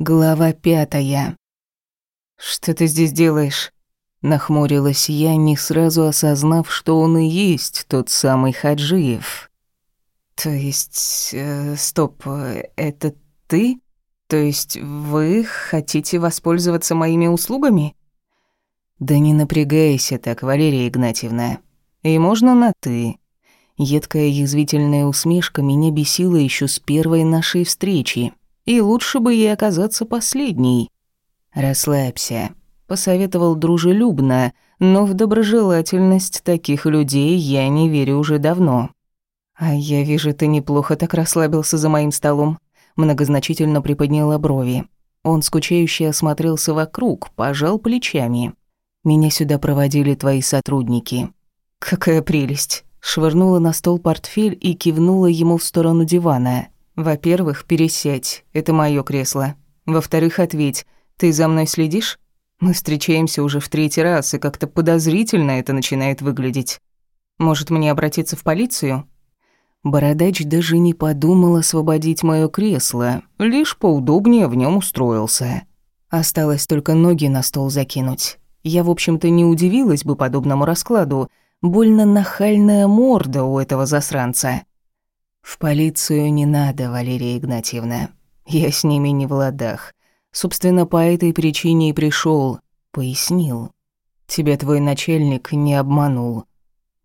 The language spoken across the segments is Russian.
Глава пятая. «Что ты здесь делаешь?» Нахмурилась я, не сразу осознав, что он и есть тот самый Хаджиев. «То есть... Э, стоп, это ты? То есть вы хотите воспользоваться моими услугами?» «Да не напрягайся так, Валерия Игнатьевна. И можно на «ты». Едкая язвительная усмешка меня бесила еще с первой нашей встречи и лучше бы ей оказаться последней. «Расслабься», — посоветовал дружелюбно, но в доброжелательность таких людей я не верю уже давно. «А я вижу, ты неплохо так расслабился за моим столом», — многозначительно приподняла брови. Он скучающе осмотрелся вокруг, пожал плечами. «Меня сюда проводили твои сотрудники». «Какая прелесть!» Швырнула на стол портфель и кивнула ему в сторону дивана. Во-первых, пересядь, это моё кресло. Во-вторых, ответь, ты за мной следишь? Мы встречаемся уже в третий раз, и как-то подозрительно это начинает выглядеть. Может, мне обратиться в полицию? Бородач даже не подумал освободить моё кресло, лишь поудобнее в нём устроился. Осталось только ноги на стол закинуть. Я, в общем-то, не удивилась бы подобному раскладу. Больно нахальная морда у этого засранца. «В полицию не надо, Валерия Игнатьевна. Я с ними не в ладах. Собственно, по этой причине и пришел, пояснил. Тебя твой начальник не обманул».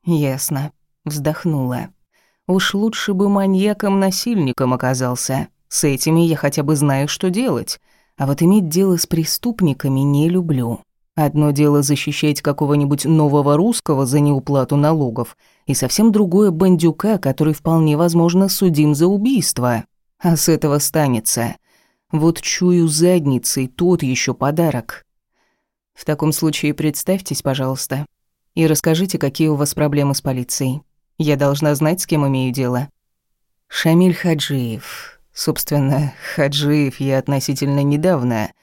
«Ясно», — вздохнула. «Уж лучше бы маньяком-насильником оказался. С этими я хотя бы знаю, что делать. А вот иметь дело с преступниками не люблю». Одно дело защищать какого-нибудь нового русского за неуплату налогов, и совсем другое бандюка, который вполне возможно судим за убийство. А с этого станется. Вот чую задницей, тот еще подарок. В таком случае представьтесь, пожалуйста, и расскажите, какие у вас проблемы с полицией. Я должна знать, с кем имею дело. Шамиль Хаджиев. Собственно, Хаджиев я относительно недавно –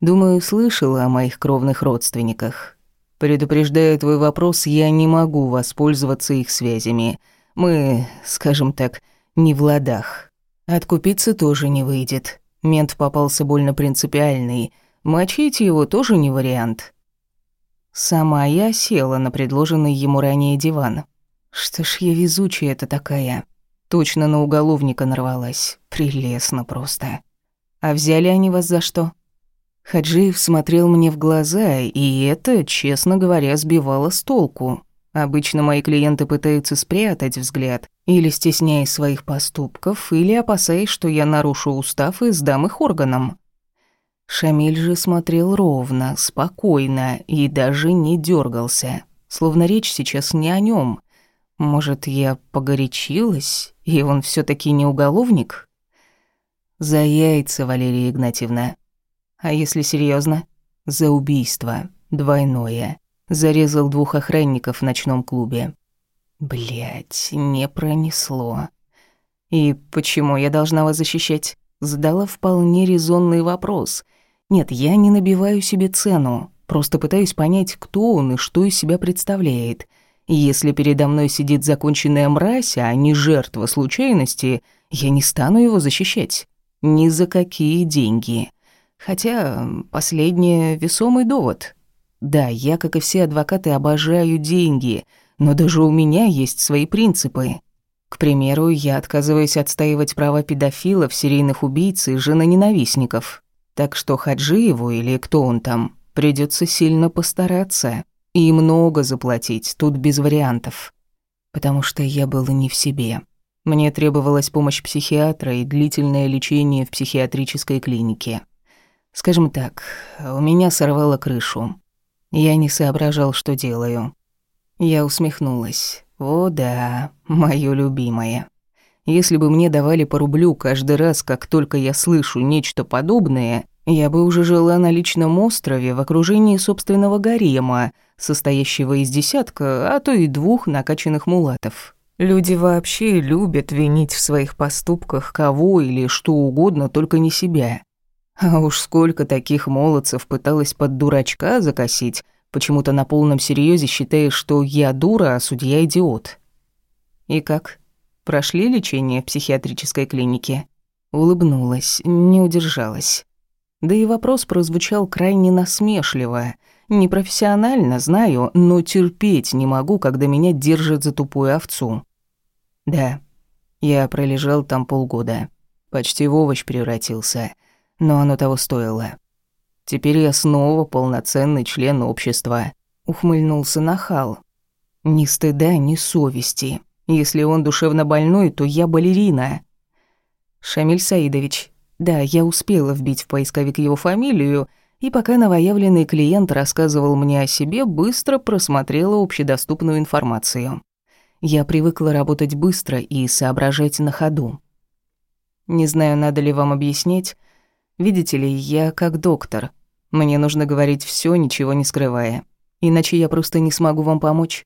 Думаю, слышала о моих кровных родственниках. Предупреждая твой вопрос, я не могу воспользоваться их связями. Мы, скажем так, не в ладах. Откупиться тоже не выйдет. Мент попался больно принципиальный. Мочить его тоже не вариант. Сама я села на предложенный ему ранее диван. Что ж я везучая это такая. Точно на уголовника нарвалась. Прелестно просто. А взяли они вас за что? Хаджиев смотрел мне в глаза, и это, честно говоря, сбивало с толку. Обычно мои клиенты пытаются спрятать взгляд, или стесняясь своих поступков, или опасаясь, что я нарушу устав и сдам их органам. Шамиль же смотрел ровно, спокойно и даже не дергался, словно речь сейчас не о нем. Может, я погорячилась, и он все таки не уголовник? За яйца, Валерия Игнатьевна. А если серьезно? За убийство. Двойное. Зарезал двух охранников в ночном клубе. Блять, не пронесло. И почему я должна вас защищать? Задала вполне резонный вопрос. Нет, я не набиваю себе цену. Просто пытаюсь понять, кто он и что из себя представляет. Если передо мной сидит законченная мразь, а не жертва случайности, я не стану его защищать. Ни за какие деньги. Хотя последнее весомый довод. Да, я, как и все адвокаты, обожаю деньги, но даже у меня есть свои принципы. К примеру, я отказываюсь отстаивать права педофилов, серийных убийц и женоненавистников. Так что Хаджиеву или кто он там, придется сильно постараться и много заплатить, тут без вариантов. Потому что я был не в себе. Мне требовалась помощь психиатра и длительное лечение в психиатрической клинике. Скажем так, у меня сорвало крышу. Я не соображал, что делаю. Я усмехнулась. О да, моё любимое. Если бы мне давали по рублю каждый раз, как только я слышу нечто подобное, я бы уже жила на личном острове в окружении собственного гарема, состоящего из десятка, а то и двух накачанных мулатов. Люди вообще любят винить в своих поступках кого или что угодно, только не себя. А уж сколько таких молодцев пыталась под дурачка закосить, почему-то на полном серьезе считая, что я дура, а судья идиот. И как? Прошли лечение в психиатрической клинике? Улыбнулась, не удержалась. Да и вопрос прозвучал крайне насмешливо. Непрофессионально, знаю, но терпеть не могу, когда меня держат за тупую овцу. Да, я пролежал там полгода. Почти в овощ превратился. Но оно того стоило. Теперь я снова полноценный член общества. Ухмыльнулся нахал. Ни стыда, ни совести. Если он душевно больной, то я балерина. Шамиль Саидович. Да, я успела вбить в поисковик его фамилию, и пока новоявленный клиент рассказывал мне о себе, быстро просмотрела общедоступную информацию. Я привыкла работать быстро и соображать на ходу. Не знаю, надо ли вам объяснить. Видите ли, я как доктор. Мне нужно говорить все, ничего не скрывая. Иначе я просто не смогу вам помочь.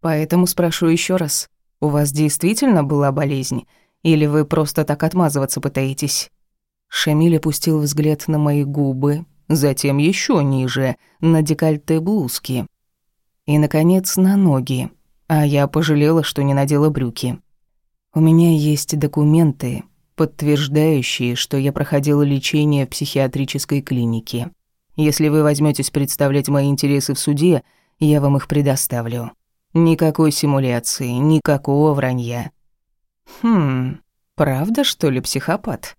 Поэтому спрошу еще раз. У вас действительно была болезнь? Или вы просто так отмазываться пытаетесь?» Шамиль опустил взгляд на мои губы, затем еще ниже, на декольте блузки. И, наконец, на ноги. А я пожалела, что не надела брюки. У меня есть документы, подтверждающие, что я проходила лечение в психиатрической клинике. Если вы возьметесь представлять мои интересы в суде, я вам их предоставлю. Никакой симуляции, никакого вранья. Хм, правда, что ли, психопат?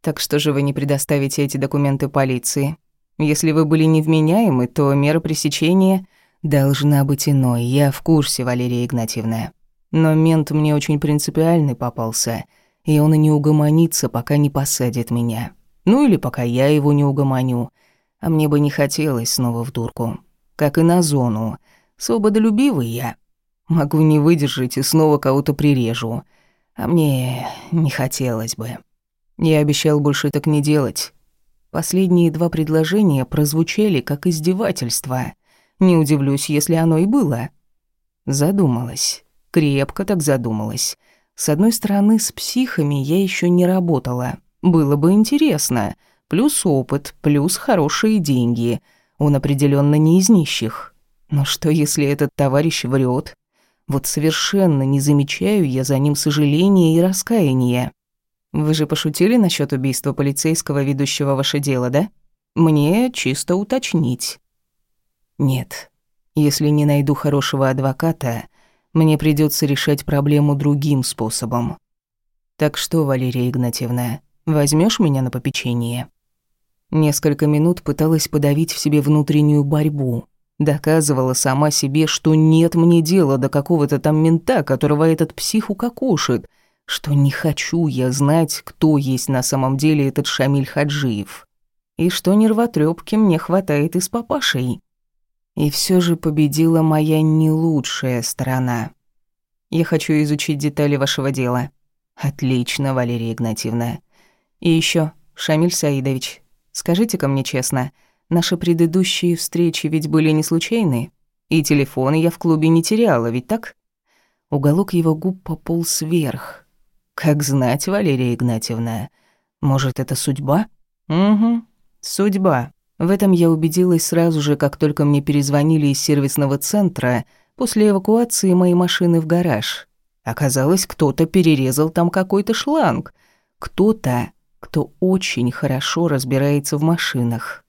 Так что же вы не предоставите эти документы полиции? Если вы были невменяемы, то мера пресечения должна быть иной. Я в курсе, Валерия Игнатьевна. Но мент мне очень принципиальный попался, и он и не угомонится, пока не посадит меня. Ну или пока я его не угомоню. А мне бы не хотелось снова в дурку. Как и на зону. Свободолюбивый я. Могу не выдержать и снова кого-то прирежу. А мне не хотелось бы. Я обещал больше так не делать. Последние два предложения прозвучали как издевательство. Не удивлюсь, если оно и было. Задумалась. Крепко так задумалась. С одной стороны, с психами я еще не работала. Было бы интересно. Плюс опыт, плюс хорошие деньги. Он определенно не из нищих. Но что, если этот товарищ врет? Вот совершенно не замечаю я за ним сожаления и раскаяния. Вы же пошутили насчет убийства полицейского, ведущего ваше дело, да? Мне чисто уточнить. Нет. Если не найду хорошего адвоката, мне придется решать проблему другим способом. Так что, Валерия Игнатьевна, возьмешь меня на попечение? Несколько минут пыталась подавить в себе внутреннюю борьбу, Доказывала сама себе, что нет мне дела до какого-то там мента, которого этот псих укокошит, что не хочу я знать, кто есть на самом деле этот Шамиль Хаджиев, и что нервотрепки мне хватает и с папашей. И все же победила моя не лучшая сторона. Я хочу изучить детали вашего дела. Отлично, Валерия Игнатьевна. И еще, Шамиль Саидович, скажите-ка мне честно — Наши предыдущие встречи ведь были не случайны. И телефоны я в клубе не теряла, ведь так? Уголок его губ пополз вверх. Как знать, Валерия Игнатьевна. Может, это судьба? Угу, судьба. В этом я убедилась сразу же, как только мне перезвонили из сервисного центра после эвакуации моей машины в гараж. Оказалось, кто-то перерезал там какой-то шланг. Кто-то, кто очень хорошо разбирается в машинах.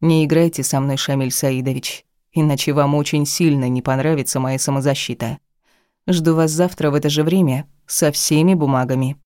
Не играйте со мной, Шамиль Саидович, иначе вам очень сильно не понравится моя самозащита. Жду вас завтра в это же время со всеми бумагами.